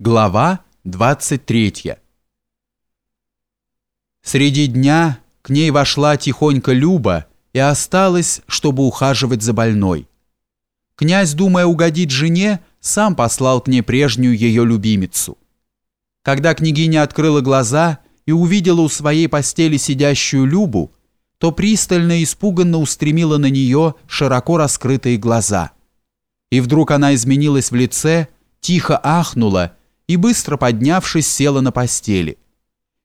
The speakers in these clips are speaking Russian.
Глава 23 Среди дня к ней вошла тихонько Люба и осталась, чтобы ухаживать за больной. Князь, думая угодить жене, сам послал к ней прежнюю ее любимицу. Когда княгиня открыла глаза и увидела у своей постели сидящую Любу, то пристально и испуганно устремила на нее широко раскрытые глаза. И вдруг она изменилась в лице, тихо ахнула и, быстро поднявшись, села на постели.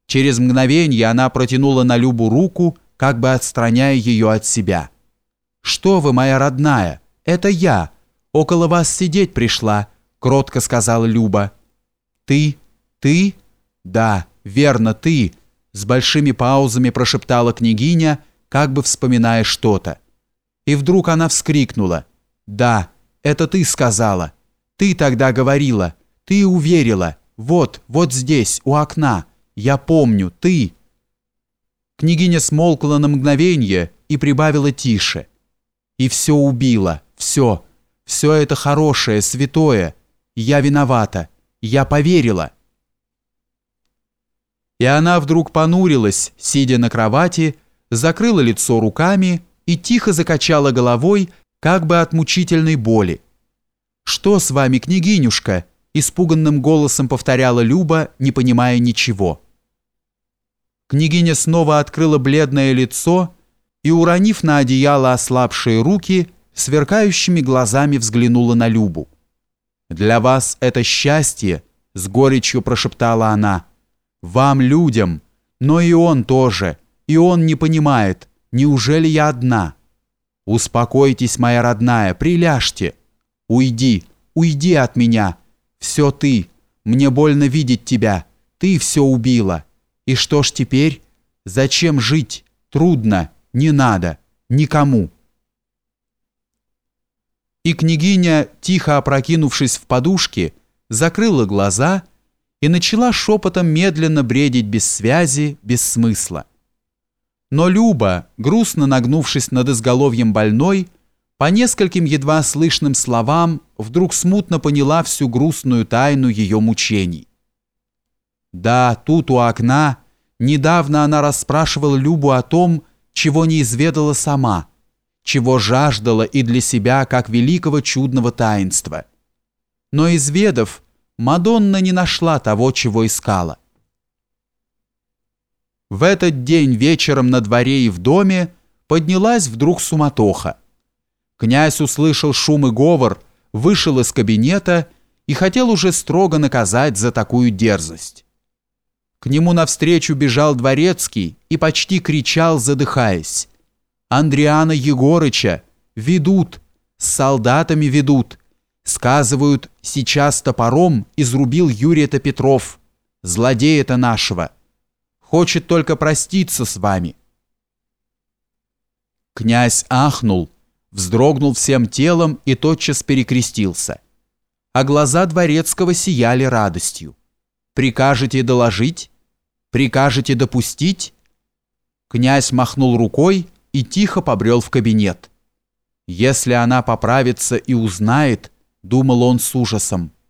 Через мгновение она протянула на Любу руку, как бы отстраняя ее от себя. «Что вы, моя родная? Это я. Около вас сидеть пришла», — кротко сказала Люба. «Ты? Ты? Да, верно, ты», — с большими паузами прошептала княгиня, как бы вспоминая что-то. И вдруг она вскрикнула. «Да, это ты сказала. Ты тогда говорила. Ты уверила. Вот, вот здесь, у окна. Я помню, ты. Княгиня смолкла на мгновение и прибавила тише. И все убила, все. Все это хорошее, святое. Я виновата. Я поверила. И она вдруг понурилась, сидя на кровати, закрыла лицо руками и тихо закачала головой, как бы от мучительной боли. «Что с вами, княгинюшка?» Испуганным голосом повторяла Люба, не понимая ничего. Княгиня снова открыла бледное лицо и, уронив на одеяло ослабшие руки, сверкающими глазами взглянула на Любу. «Для вас это счастье», — с горечью прошептала она. «Вам, людям, но и он тоже, и он не понимает, неужели я одна? Успокойтесь, моя родная, приляжьте. Уйди, уйди от меня». Все ты. Мне больно видеть тебя. Ты все убила. И что ж теперь? Зачем жить? Трудно. Не надо. Никому. И княгиня, тихо опрокинувшись в подушки, закрыла глаза и начала шепотом медленно бредить без связи, без смысла. Но Люба, грустно нагнувшись над изголовьем больной, по нескольким едва слышным словам вдруг смутно поняла всю грустную тайну ее мучений. Да, тут у окна недавно она расспрашивала Любу о том, чего не изведала сама, чего жаждала и для себя как великого чудного таинства. Но изведав, Мадонна не нашла того, чего искала. В этот день вечером на дворе и в доме поднялась вдруг суматоха. Князь услышал шум и говор, вышел из кабинета и хотел уже строго наказать за такую дерзость. К нему навстречу бежал дворецкий и почти кричал, задыхаясь. «Андриана Егорыча! Ведут! С солдатами ведут! Сказывают, сейчас топором изрубил Юрия-то Петров, злодея-то нашего. Хочет только проститься с вами». Князь ахнул, вздрогнул всем телом и тотчас перекрестился. А глаза дворецкого сияли радостью. «Прикажете доложить? Прикажете допустить?» Князь махнул рукой и тихо побрел в кабинет. «Если она поправится и узнает», — думал он с ужасом, —